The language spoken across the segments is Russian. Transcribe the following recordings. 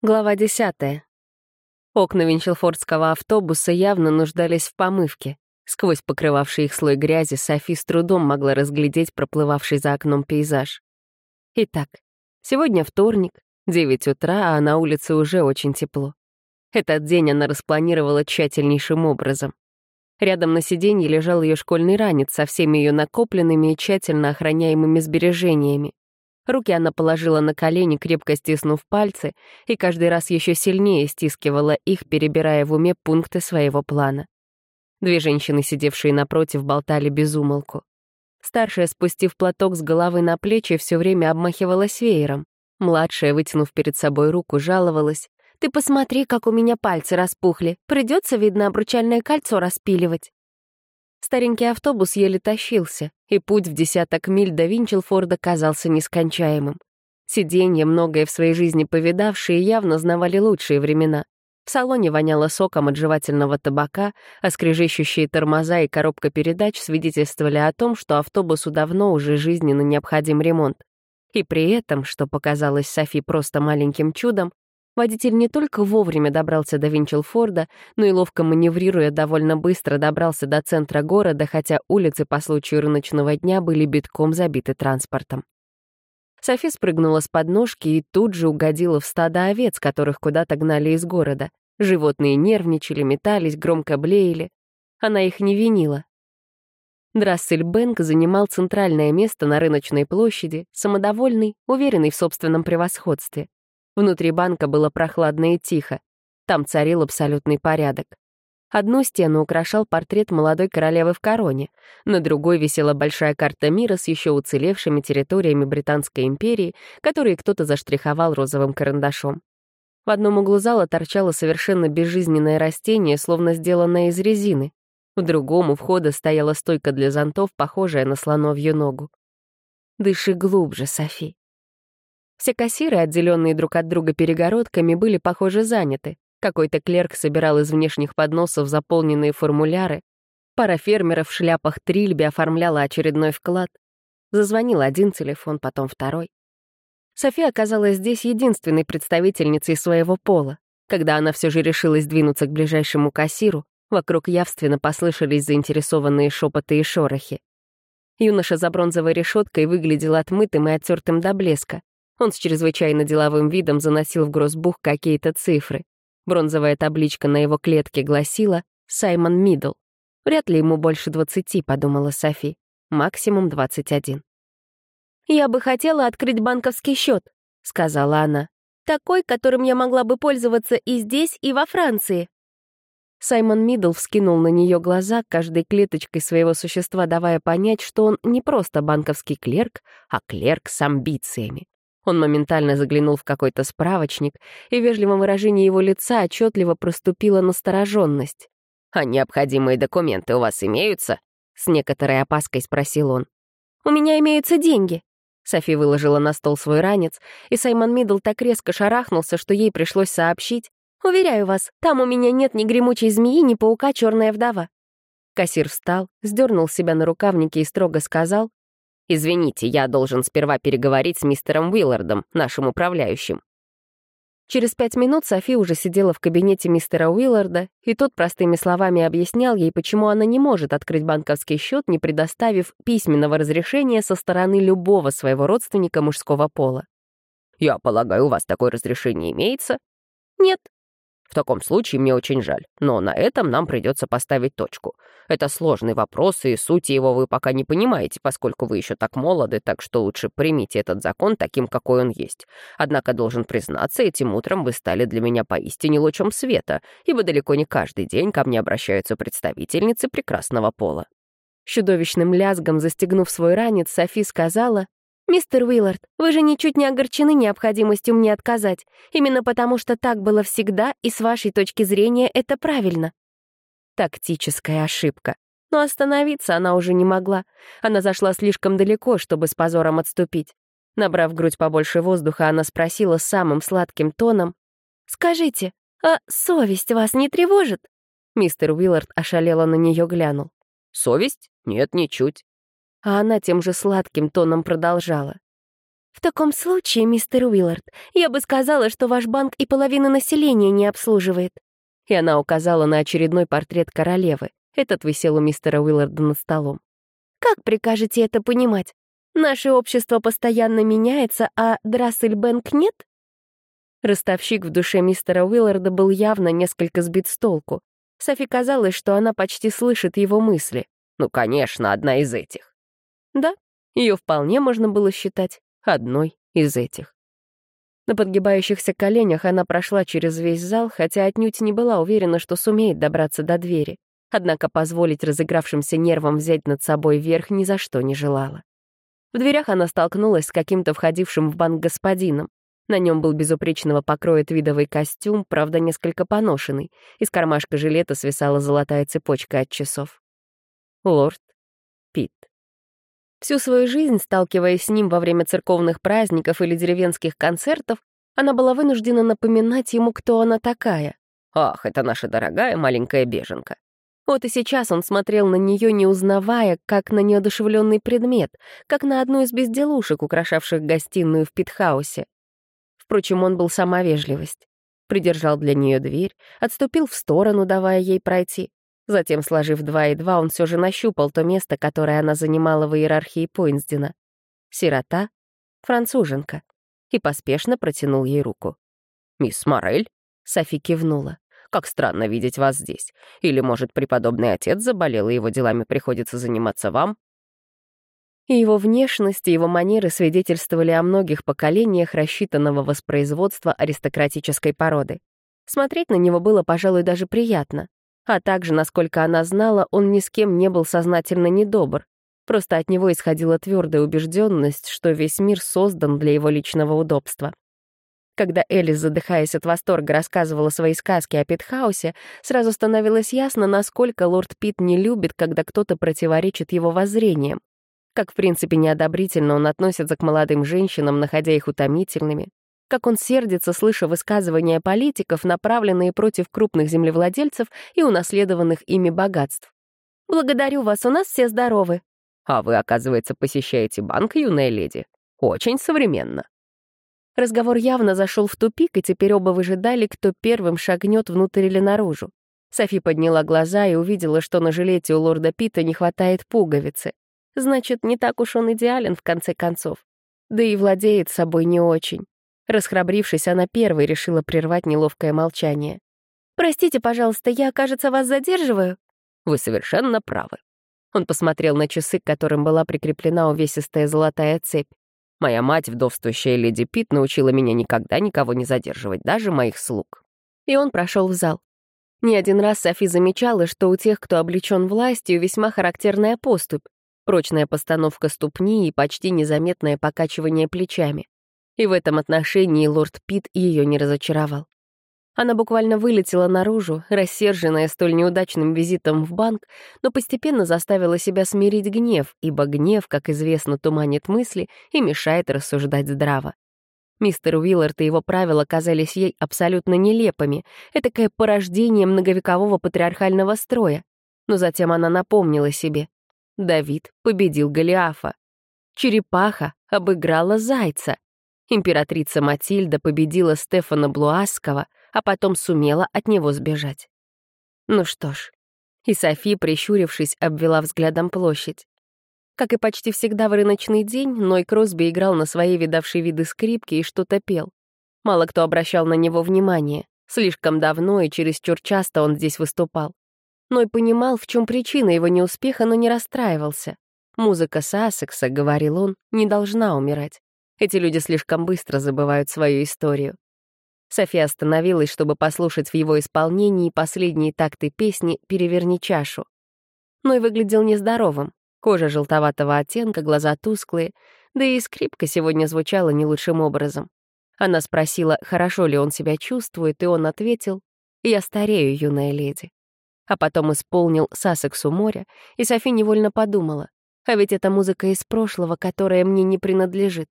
Глава десятая. Окна винчелфордского автобуса явно нуждались в помывке. Сквозь покрывавший их слой грязи Софи с трудом могла разглядеть проплывавший за окном пейзаж. Итак, сегодня вторник, 9 утра, а на улице уже очень тепло. Этот день она распланировала тщательнейшим образом. Рядом на сиденье лежал ее школьный ранец со всеми ее накопленными и тщательно охраняемыми сбережениями. Руки она положила на колени, крепко стиснув пальцы, и каждый раз еще сильнее стискивала их, перебирая в уме пункты своего плана. Две женщины, сидевшие напротив, болтали без умолку. Старшая, спустив платок с головы на плечи, все время обмахивалась веером. Младшая, вытянув перед собой руку, жаловалась. «Ты посмотри, как у меня пальцы распухли. Придется, видно, обручальное кольцо распиливать». Старенький автобус еле тащился, и путь в десяток миль до Винчелфорда казался нескончаемым. Сиденья, многое в своей жизни повидавшие, явно знавали лучшие времена. В салоне воняло соком от жевательного табака, а скрежещущие тормоза и коробка передач свидетельствовали о том, что автобусу давно уже жизненно необходим ремонт. И при этом, что показалось Софи просто маленьким чудом, Водитель не только вовремя добрался до Винчелфорда, но и ловко маневрируя довольно быстро добрался до центра города, хотя улицы по случаю рыночного дня были битком забиты транспортом. Софи спрыгнула с подножки и тут же угодила в стадо овец, которых куда-то гнали из города. Животные нервничали, метались, громко блеяли. Она их не винила. Драссель Бэнк занимал центральное место на рыночной площади, самодовольный, уверенный в собственном превосходстве. Внутри банка было прохладно и тихо. Там царил абсолютный порядок. Одну стену украшал портрет молодой королевы в короне, на другой висела большая карта мира с еще уцелевшими территориями Британской империи, которые кто-то заштриховал розовым карандашом. В одном углу зала торчало совершенно безжизненное растение, словно сделанное из резины. В другом у входа стояла стойка для зонтов, похожая на слоновью ногу. «Дыши глубже, Софи», все кассиры, отделенные друг от друга перегородками, были, похоже, заняты. Какой-то клерк собирал из внешних подносов заполненные формуляры. Пара фермеров в шляпах трильби оформляла очередной вклад. Зазвонил один телефон, потом второй. София оказалась здесь единственной представительницей своего пола. Когда она все же решилась двинуться к ближайшему кассиру, вокруг явственно послышались заинтересованные шепоты и шорохи. Юноша за бронзовой решеткой выглядел отмытым и оттертым до блеска. Он с чрезвычайно деловым видом заносил в гроссбух какие-то цифры. Бронзовая табличка на его клетке гласила «Саймон Мидл». Вряд ли ему больше двадцати, подумала Софи. Максимум двадцать один. «Я бы хотела открыть банковский счет», — сказала она. «Такой, которым я могла бы пользоваться и здесь, и во Франции». Саймон Мидл вскинул на нее глаза, каждой клеточкой своего существа давая понять, что он не просто банковский клерк, а клерк с амбициями. Он моментально заглянул в какой-то справочник, и в вежливом выражении его лица отчетливо проступила настороженность. «А необходимые документы у вас имеются?» — с некоторой опаской спросил он. «У меня имеются деньги». Софи выложила на стол свой ранец, и Саймон Мидл так резко шарахнулся, что ей пришлось сообщить. «Уверяю вас, там у меня нет ни гремучей змеи, ни паука черная вдова». Кассир встал, сдернул себя на рукавники и строго сказал, «Извините, я должен сперва переговорить с мистером Уиллардом, нашим управляющим». Через пять минут Софи уже сидела в кабинете мистера Уилларда, и тот простыми словами объяснял ей, почему она не может открыть банковский счет, не предоставив письменного разрешения со стороны любого своего родственника мужского пола. «Я полагаю, у вас такое разрешение имеется?» «Нет», в таком случае мне очень жаль, но на этом нам придется поставить точку. Это сложный вопрос, и сути его вы пока не понимаете, поскольку вы еще так молоды, так что лучше примите этот закон таким, какой он есть. Однако должен признаться, этим утром вы стали для меня поистине лучом света, ибо далеко не каждый день ко мне обращаются представительницы прекрасного пола. Чудовищным лязгом застегнув свой ранец, Софи сказала, «Мистер Уиллард, вы же ничуть не огорчены необходимостью мне отказать, именно потому что так было всегда, и с вашей точки зрения это правильно». Тактическая ошибка. Но остановиться она уже не могла. Она зашла слишком далеко, чтобы с позором отступить. Набрав грудь побольше воздуха, она спросила самым сладким тоном, «Скажите, а совесть вас не тревожит?» Мистер Уиллард ошалело на нее глянул. «Совесть? Нет, ничуть. А она тем же сладким тоном продолжала. «В таком случае, мистер Уиллард, я бы сказала, что ваш банк и половина населения не обслуживает». И она указала на очередной портрет королевы. Этот висел у мистера Уилларда над столом. «Как прикажете это понимать? Наше общество постоянно меняется, а Драссельбэнк нет?» Ростовщик в душе мистера Уилларда был явно несколько сбит с толку. Софи казалось, что она почти слышит его мысли. «Ну, конечно, одна из этих». Да, ее вполне можно было считать одной из этих. На подгибающихся коленях она прошла через весь зал, хотя отнюдь не была уверена, что сумеет добраться до двери. Однако позволить разыгравшимся нервам взять над собой верх ни за что не желала. В дверях она столкнулась с каким-то входившим в банк господином. На нем был безупречного покроя твидовый костюм, правда, несколько поношенный. Из кармашка жилета свисала золотая цепочка от часов. Лорд. Всю свою жизнь, сталкиваясь с ним во время церковных праздников или деревенских концертов, она была вынуждена напоминать ему, кто она такая. «Ах, это наша дорогая маленькая беженка». Вот и сейчас он смотрел на нее, не узнавая, как на неодушевленный предмет, как на одну из безделушек, украшавших гостиную в Питхаусе. Впрочем, он был сама вежливость. Придержал для нее дверь, отступил в сторону, давая ей пройти. Затем, сложив два и два, он все же нащупал то место, которое она занимала в иерархии Пойнсдена. Сирота, француженка. И поспешно протянул ей руку. «Мисс Морель?» — Софи кивнула. «Как странно видеть вас здесь. Или, может, преподобный отец заболел, и его делами приходится заниматься вам?» И его внешность и его манеры свидетельствовали о многих поколениях рассчитанного воспроизводства аристократической породы. Смотреть на него было, пожалуй, даже приятно. А также, насколько она знала, он ни с кем не был сознательно недобр. Просто от него исходила твердая убежденность, что весь мир создан для его личного удобства. Когда Элис, задыхаясь от восторга, рассказывала свои сказки о Питхаусе, сразу становилось ясно, насколько лорд Пит не любит, когда кто-то противоречит его воззрениям. Как, в принципе, неодобрительно он относится к молодым женщинам, находя их утомительными, как он сердится, слыша высказывания политиков, направленные против крупных землевладельцев и унаследованных ими богатств. «Благодарю вас, у нас все здоровы». «А вы, оказывается, посещаете банк, юная леди? Очень современно». Разговор явно зашел в тупик, и теперь оба выжидали, кто первым шагнет внутрь или наружу. Софи подняла глаза и увидела, что на жилете у лорда Пита не хватает пуговицы. Значит, не так уж он идеален в конце концов. Да и владеет собой не очень. Расхрабрившись, она первой решила прервать неловкое молчание. «Простите, пожалуйста, я, кажется, вас задерживаю?» «Вы совершенно правы». Он посмотрел на часы, к которым была прикреплена увесистая золотая цепь. «Моя мать, вдовствующая леди Пит, научила меня никогда никого не задерживать, даже моих слуг». И он прошел в зал. Не один раз Софи замечала, что у тех, кто облечен властью, весьма характерная поступь, прочная постановка ступни и почти незаметное покачивание плечами. И в этом отношении лорд Пит ее не разочаровал. Она буквально вылетела наружу, рассерженная столь неудачным визитом в банк, но постепенно заставила себя смирить гнев, ибо гнев, как известно, туманит мысли и мешает рассуждать здраво. Мистер Уиллард и его правила казались ей абсолютно нелепыми, этакое порождение многовекового патриархального строя. Но затем она напомнила себе. Давид победил Голиафа. Черепаха обыграла зайца. Императрица Матильда победила Стефана Блуаского, а потом сумела от него сбежать. Ну что ж, и Софи, прищурившись, обвела взглядом площадь. Как и почти всегда в рыночный день, Ной Кросби играл на своей видавшей виды скрипки и что-то пел. Мало кто обращал на него внимание. Слишком давно и чересчур часто он здесь выступал. Ной понимал, в чем причина его неуспеха, но не расстраивался. Музыка Сассекса, говорил он, не должна умирать. Эти люди слишком быстро забывают свою историю. София остановилась, чтобы послушать в его исполнении последние такты песни «Переверни чашу». Но и выглядел нездоровым. Кожа желтоватого оттенка, глаза тусклые, да и скрипка сегодня звучала не лучшим образом. Она спросила, хорошо ли он себя чувствует, и он ответил, «Я старею, юная леди». А потом исполнил «Сассексу моря», и Софи невольно подумала, а ведь это музыка из прошлого, которая мне не принадлежит.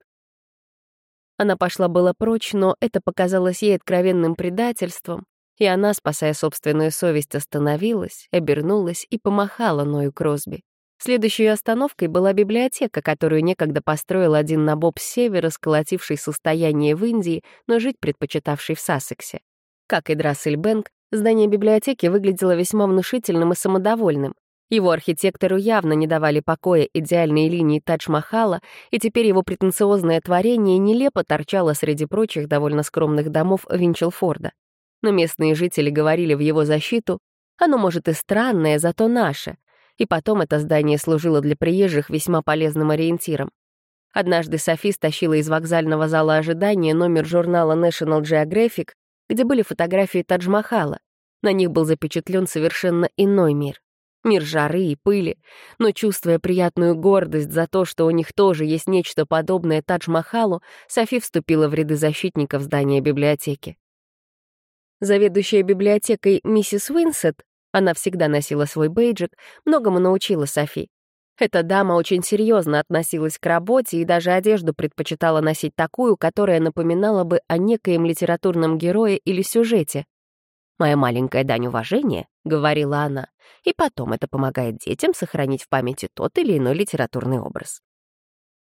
Она пошла было прочь, но это показалось ей откровенным предательством, и она, спасая собственную совесть, остановилась, обернулась и помахала Ною Кросби. Следующей остановкой была библиотека, которую некогда построил один набоб с севера, сколотивший состояние в Индии, но жить предпочитавший в Сассексе. Как и Драссельбэнк, здание библиотеки выглядело весьма внушительным и самодовольным. Его архитектору явно не давали покоя идеальные линии Тадж-Махала, и теперь его претенциозное творение нелепо торчало среди прочих довольно скромных домов Винчелфорда. Но местные жители говорили в его защиту, оно, может, и странное, зато наше, и потом это здание служило для приезжих весьма полезным ориентиром. Однажды Софи стащила из вокзального зала ожидания номер журнала National Geographic, где были фотографии Тадж-Махала. На них был запечатлен совершенно иной мир. Мир жары и пыли, но чувствуя приятную гордость за то, что у них тоже есть нечто подобное Тадж-Махалу, Софи вступила в ряды защитников здания библиотеки. Заведующая библиотекой миссис Уинсет она всегда носила свой бейджик, многому научила Софи. Эта дама очень серьезно относилась к работе и даже одежду предпочитала носить такую, которая напоминала бы о некоем литературном герое или сюжете. «Моя маленькая дань уважения», — говорила она, «и потом это помогает детям сохранить в памяти тот или иной литературный образ».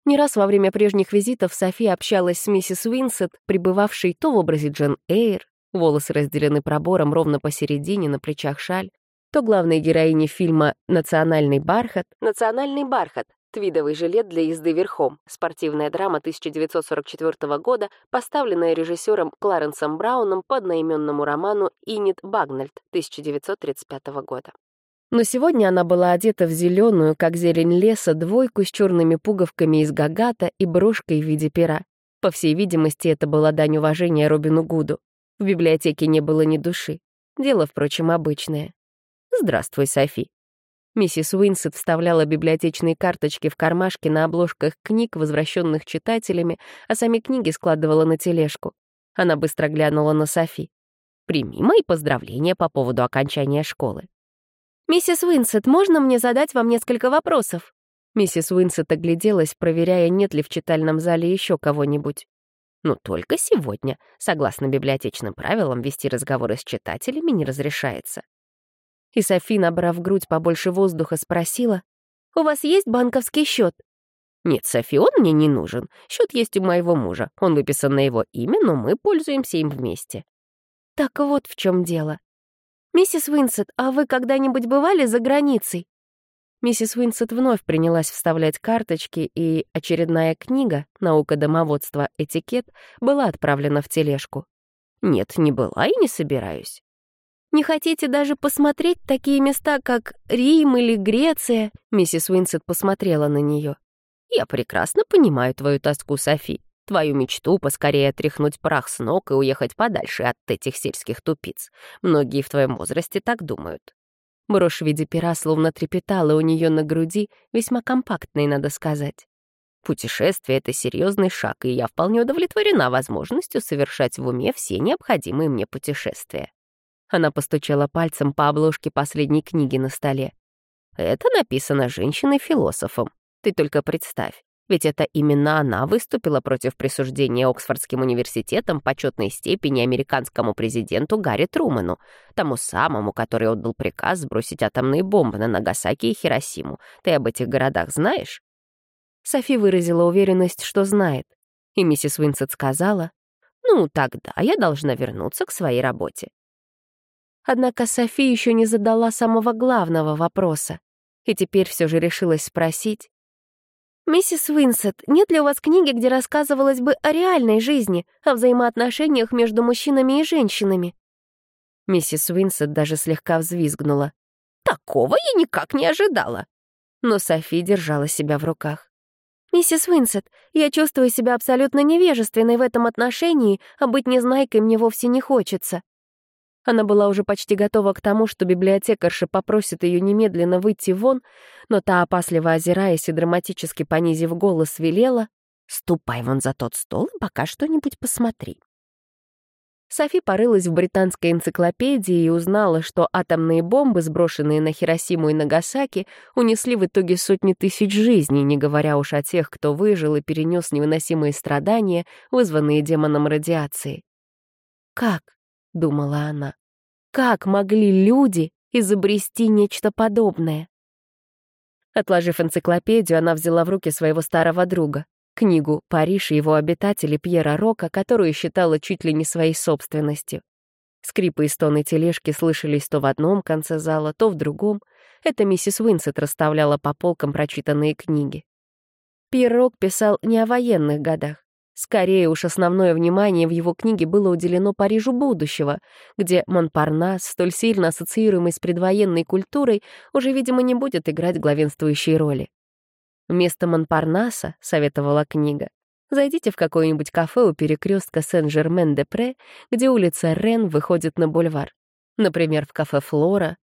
Не раз во время прежних визитов Софи общалась с миссис Уинсет, пребывавшей то в образе Джен Эйр, волосы разделены пробором ровно посередине, на плечах шаль, то главной героине фильма «Национальный бархат». «Национальный бархат» — твидовый жилет для езды верхом, спортивная драма 1944 года, поставленная режиссером Кларенсом Брауном по одноименному роману «Инит Багнальд» 1935 года. Но сегодня она была одета в зеленую, как зелень леса, двойку с черными пуговками из гагата и брошкой в виде пера. По всей видимости, это была дань уважения Робину Гуду. В библиотеке не было ни души. Дело, впрочем, обычное. «Здравствуй, Софи». Миссис Уинсет вставляла библиотечные карточки в кармашки на обложках книг, возвращенных читателями, а сами книги складывала на тележку. Она быстро глянула на Софи. «Прими мои поздравления по поводу окончания школы». «Миссис Уинсет, можно мне задать вам несколько вопросов?» Миссис Уинсет огляделась, проверяя, нет ли в читальном зале еще кого-нибудь. Но только сегодня, согласно библиотечным правилам, вести разговоры с читателями не разрешается. И Софи, набрав грудь побольше воздуха, спросила, «У вас есть банковский счет?» «Нет, Софи, он мне не нужен. Счет есть у моего мужа. Он выписан на его имя, но мы пользуемся им вместе». «Так вот в чем дело. Миссис Уинсет, а вы когда-нибудь бывали за границей?» Миссис Уинсет вновь принялась вставлять карточки, и очередная книга «Наука домоводства. Этикет» была отправлена в тележку. «Нет, не была и не собираюсь». «Не хотите даже посмотреть такие места, как Рим или Греция?» Миссис Уинсет посмотрела на нее. «Я прекрасно понимаю твою тоску, Софи. Твою мечту поскорее отряхнуть прах с ног и уехать подальше от этих сельских тупиц. Многие в твоем возрасте так думают. Брошь в виде пера словно трепетала у нее на груди, весьма компактной, надо сказать. Путешествие — это серьезный шаг, и я вполне удовлетворена возможностью совершать в уме все необходимые мне путешествия. Она постучала пальцем по обложке последней книги на столе. Это написано женщиной-философом. Ты только представь. Ведь это именно она выступила против присуждения Оксфордским университетом почетной степени американскому президенту Гарри Труману, тому самому, который отдал приказ сбросить атомные бомбы на Нагасаки и Хиросиму. Ты об этих городах знаешь? Софи выразила уверенность, что знает. И миссис Уинсет сказала, «Ну, тогда я должна вернуться к своей работе». Однако Софи еще не задала самого главного вопроса, и теперь все же решилась спросить, «Миссис Уинсет, нет ли у вас книги, где рассказывалось бы о реальной жизни, о взаимоотношениях между мужчинами и женщинами?» Миссис Уинсет даже слегка взвизгнула. «Такого я никак не ожидала!» Но Софи держала себя в руках. «Миссис Уинсет, я чувствую себя абсолютно невежественной в этом отношении, а быть незнайкой мне вовсе не хочется. Она была уже почти готова к тому, что библиотекарша попросит ее немедленно выйти вон, но та, опасливо озираясь и драматически понизив голос, велела «Ступай вон за тот стол и пока что-нибудь посмотри». Софи порылась в британской энциклопедии и узнала, что атомные бомбы, сброшенные на Хиросиму и Нагасаки, унесли в итоге сотни тысяч жизней, не говоря уж о тех, кто выжил и перенес невыносимые страдания, вызванные демоном радиации. Как? Думала она. Как могли люди изобрести нечто подобное? Отложив энциклопедию, она взяла в руки своего старого друга, книгу «Париж и его обитатели» Пьера Рока, которую считала чуть ли не своей собственностью. Скрипы и стоны тележки слышались то в одном конце зала, то в другом. Это миссис Уинсет расставляла по полкам прочитанные книги. Пьер Рок писал не о военных годах. Скорее уж основное внимание в его книге было уделено Парижу будущего, где Монпарнас, столь сильно ассоциируемый с предвоенной культурой, уже, видимо, не будет играть главенствующей роли. Вместо Монпарнаса, советовала книга, зайдите в какое-нибудь кафе у перекрестка Сен-Жермен-де-Пре, где улица Рен выходит на бульвар. Например, в кафе Флора,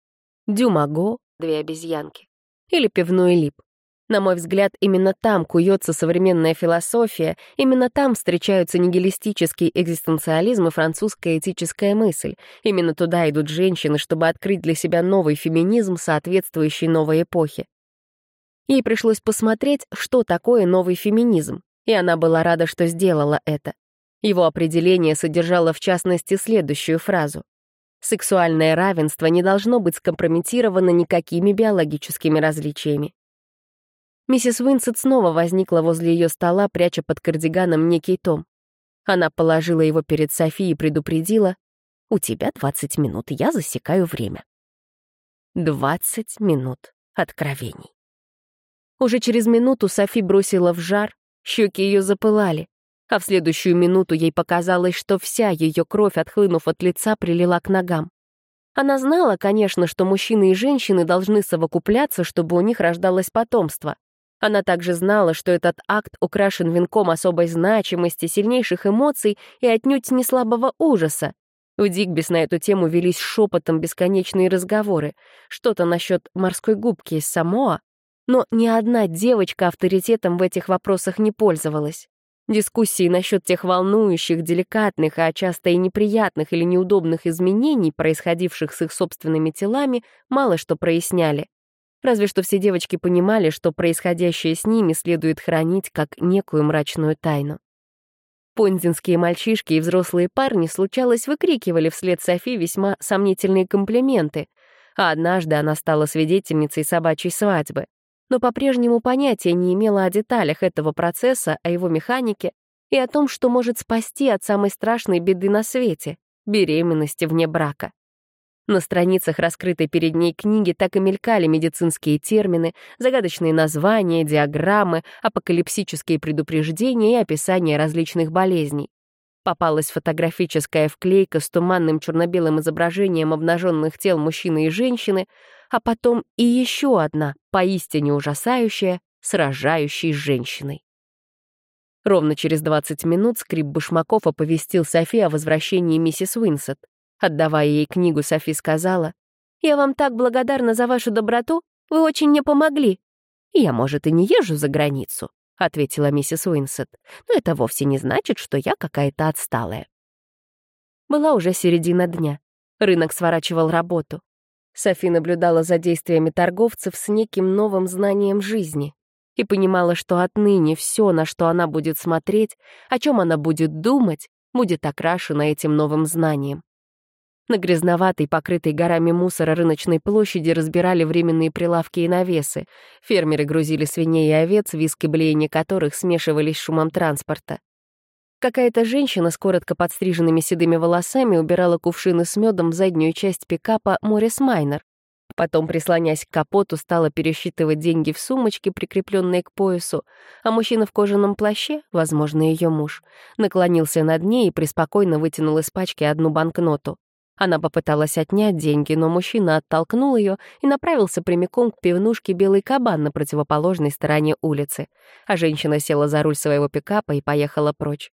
Дюмаго, две обезьянки, или пивной лип. На мой взгляд, именно там куется современная философия, именно там встречаются нигилистический экзистенциализм и французская этическая мысль. Именно туда идут женщины, чтобы открыть для себя новый феминизм, соответствующий новой эпохе. Ей пришлось посмотреть, что такое новый феминизм, и она была рада, что сделала это. Его определение содержало в частности следующую фразу. «Сексуальное равенство не должно быть скомпрометировано никакими биологическими различиями. Миссис Уинсет снова возникла возле ее стола, пряча под кардиганом некий том. Она положила его перед Софи и предупредила, «У тебя 20 минут, я засекаю время». 20 минут откровений. Уже через минуту Софи бросила в жар, щеки ее запылали, а в следующую минуту ей показалось, что вся ее кровь, отхлынув от лица, прилила к ногам. Она знала, конечно, что мужчины и женщины должны совокупляться, чтобы у них рождалось потомство. Она также знала, что этот акт украшен венком особой значимости, сильнейших эмоций и отнюдь не слабого ужаса. В Дигбис на эту тему велись шепотом бесконечные разговоры, что-то насчет морской губки из Самоа, но ни одна девочка авторитетом в этих вопросах не пользовалась. Дискуссии насчет тех волнующих, деликатных, а часто и неприятных или неудобных изменений, происходивших с их собственными телами, мало что проясняли. Разве что все девочки понимали, что происходящее с ними следует хранить как некую мрачную тайну. Понзинские мальчишки и взрослые парни, случалось, выкрикивали вслед Софи весьма сомнительные комплименты, а однажды она стала свидетельницей собачьей свадьбы, но по-прежнему понятия не имела о деталях этого процесса, о его механике и о том, что может спасти от самой страшной беды на свете — беременности вне брака. На страницах раскрытой перед ней книги так и мелькали медицинские термины, загадочные названия, диаграммы, апокалипсические предупреждения и описания различных болезней. Попалась фотографическая вклейка с туманным черно-белым изображением обнаженных тел мужчины и женщины, а потом и еще одна, поистине ужасающая, с рожающей женщиной. Ровно через 20 минут скрип башмаков оповестил Софи о возвращении миссис Уинсет. Отдавая ей книгу, Софи сказала, «Я вам так благодарна за вашу доброту, вы очень мне помогли». «Я, может, и не езжу за границу», — ответила миссис Уинсет, «но это вовсе не значит, что я какая-то отсталая». Была уже середина дня. Рынок сворачивал работу. Софи наблюдала за действиями торговцев с неким новым знанием жизни и понимала, что отныне все, на что она будет смотреть, о чем она будет думать, будет окрашено этим новым знанием. На грязноватой, покрытой горами мусора рыночной площади разбирали временные прилавки и навесы. Фермеры грузили свиней и овец, виск и блеяние которых смешивались с шумом транспорта. Какая-то женщина с коротко подстриженными седыми волосами убирала кувшины с медом в заднюю часть пикапа Моррис Майнер. Потом, прислонясь к капоту, стала пересчитывать деньги в сумочке, прикрепленной к поясу, а мужчина в кожаном плаще, возможно, ее муж, наклонился над ней и преспокойно вытянул из пачки одну банкноту. Она попыталась отнять деньги, но мужчина оттолкнул ее и направился прямиком к пивнушке «Белый кабан» на противоположной стороне улицы, а женщина села за руль своего пикапа и поехала прочь.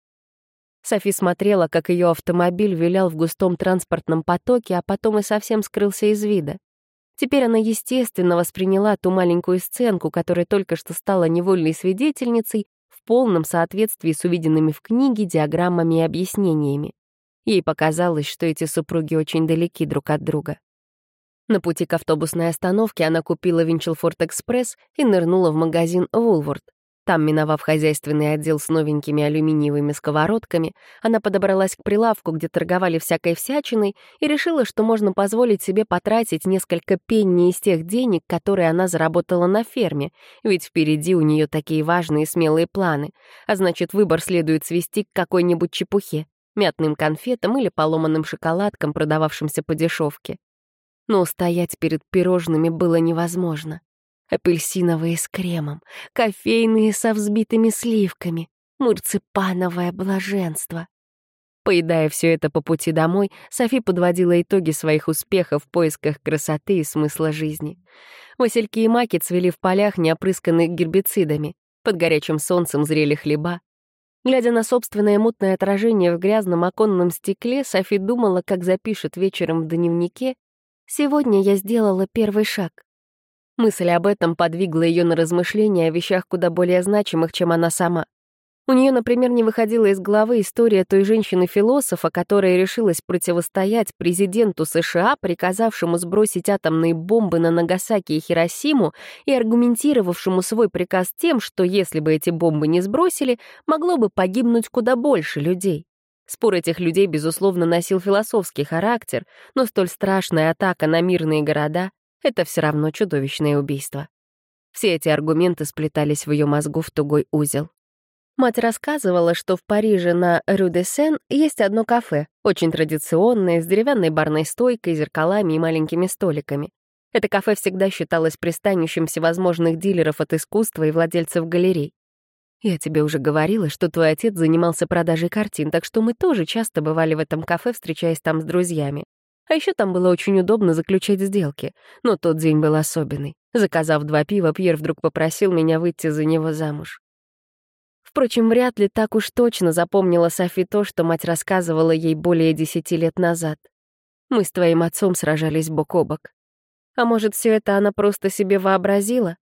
Софи смотрела, как ее автомобиль вилял в густом транспортном потоке, а потом и совсем скрылся из вида. Теперь она, естественно, восприняла ту маленькую сценку, которая только что стала невольной свидетельницей, в полном соответствии с увиденными в книге диаграммами и объяснениями. Ей показалось, что эти супруги очень далеки друг от друга. На пути к автобусной остановке она купила Винчелфорд Экспресс и нырнула в магазин Вулворд. Там, миновав хозяйственный отдел с новенькими алюминиевыми сковородками, она подобралась к прилавку, где торговали всякой всячиной, и решила, что можно позволить себе потратить несколько пенни из тех денег, которые она заработала на ферме, ведь впереди у нее такие важные и смелые планы, а значит, выбор следует свести к какой-нибудь чепухе, мятным конфетам или поломанным шоколадкам, продававшимся по дешевке. Но устоять перед пирожными было невозможно апельсиновые с кремом, кофейные со взбитыми сливками, мурципановое блаженство. Поедая все это по пути домой, Софи подводила итоги своих успехов в поисках красоты и смысла жизни. Васильки и маки цвели в полях, не опрысканных гербицидами. Под горячим солнцем зрели хлеба. Глядя на собственное мутное отражение в грязном оконном стекле, Софи думала, как запишет вечером в дневнике «Сегодня я сделала первый шаг». Мысль об этом подвигла ее на размышления о вещах куда более значимых, чем она сама. У нее, например, не выходила из головы история той женщины-философа, которая решилась противостоять президенту США, приказавшему сбросить атомные бомбы на Нагасаки и Хиросиму и аргументировавшему свой приказ тем, что если бы эти бомбы не сбросили, могло бы погибнуть куда больше людей. Спор этих людей, безусловно, носил философский характер, но столь страшная атака на мирные города это все равно чудовищное убийство. Все эти аргументы сплетались в ее мозгу в тугой узел. Мать рассказывала, что в Париже на Рю-де-Сен есть одно кафе, очень традиционное, с деревянной барной стойкой, зеркалами и маленькими столиками. Это кафе всегда считалось пристанищем всевозможных дилеров от искусства и владельцев галерей. Я тебе уже говорила, что твой отец занимался продажей картин, так что мы тоже часто бывали в этом кафе, встречаясь там с друзьями. А еще там было очень удобно заключать сделки. Но тот день был особенный. Заказав два пива, Пьер вдруг попросил меня выйти за него замуж. Впрочем, вряд ли так уж точно запомнила Софи то, что мать рассказывала ей более десяти лет назад. Мы с твоим отцом сражались бок о бок. А может, все это она просто себе вообразила?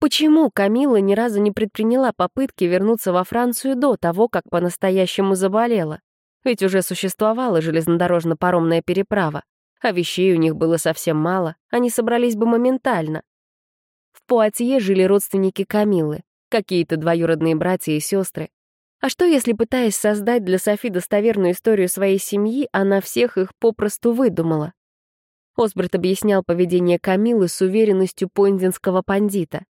Почему Камила ни разу не предприняла попытки вернуться во Францию до того, как по-настоящему заболела? Ведь уже существовала железнодорожно-паромная переправа, а вещей у них было совсем мало, они собрались бы моментально. В Пуатье жили родственники Камилы, какие-то двоюродные братья и сестры. А что, если, пытаясь создать для Софи достоверную историю своей семьи, она всех их попросту выдумала? Осберт объяснял поведение Камилы с уверенностью пондинского пандита.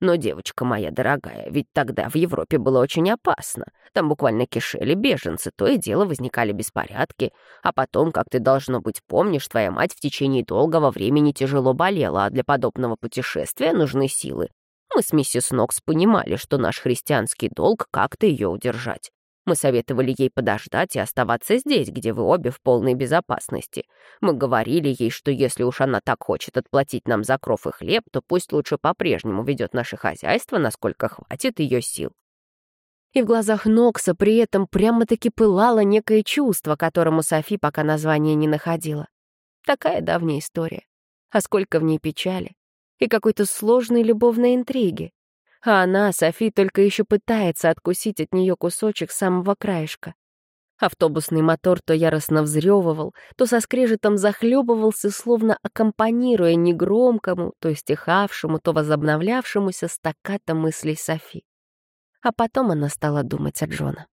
Но, девочка моя дорогая, ведь тогда в Европе было очень опасно. Там буквально кишели беженцы, то и дело возникали беспорядки. А потом, как ты, должно быть, помнишь, твоя мать в течение долгого времени тяжело болела, а для подобного путешествия нужны силы. Мы с миссис Нокс понимали, что наш христианский долг как-то ее удержать. Мы советовали ей подождать и оставаться здесь, где вы обе в полной безопасности. Мы говорили ей, что если уж она так хочет отплатить нам за кров и хлеб, то пусть лучше по-прежнему ведет наше хозяйство, насколько хватит ее сил. И в глазах Нокса при этом прямо-таки пылало некое чувство, которому Софи пока название не находила. Такая давняя история. А сколько в ней печали. И какой-то сложной любовной интриги а она, Софи, только еще пытается откусить от нее кусочек самого краешка. Автобусный мотор то яростно взрёвывал, то со скрежетом захлебывался, словно аккомпанируя негромкому, то стихавшему, то возобновлявшемуся стаккато мыслей Софи. А потом она стала думать о Джона.